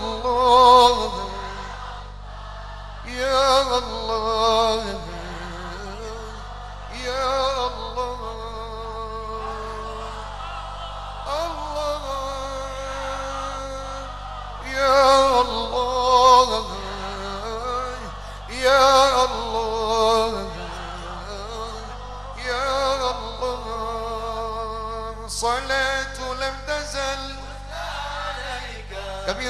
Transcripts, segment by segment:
الصلاة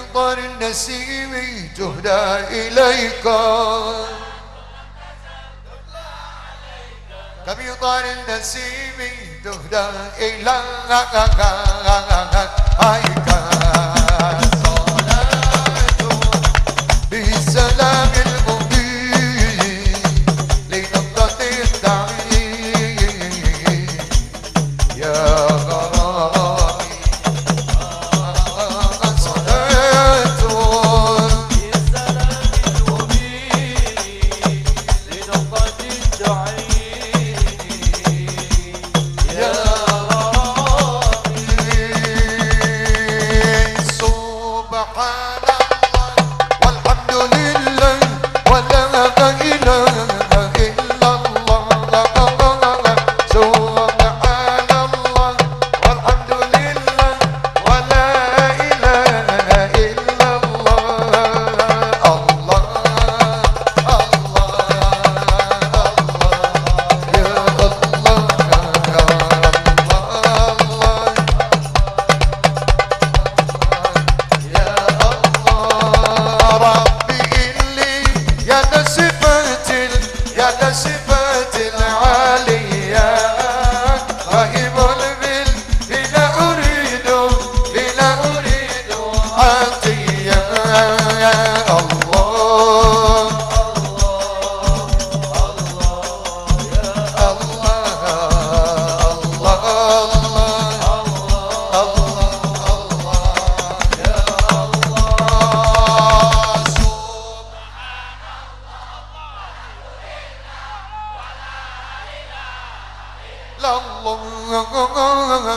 كمنظر النسيم تهدى إليك. كمنظر النسيم تهدى إليك.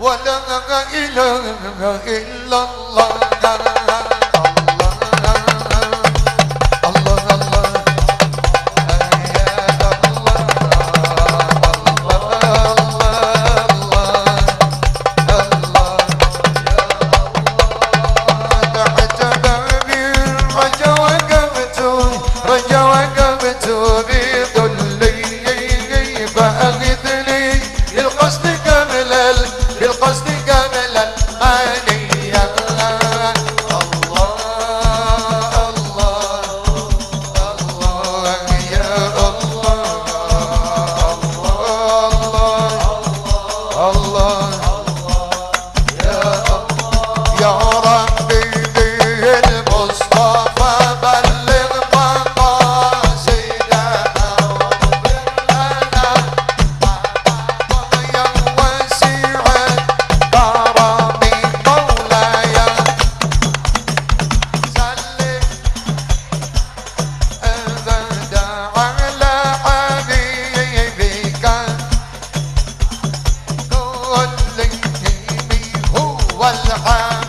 ولا إله إلا الله. Allah. والحال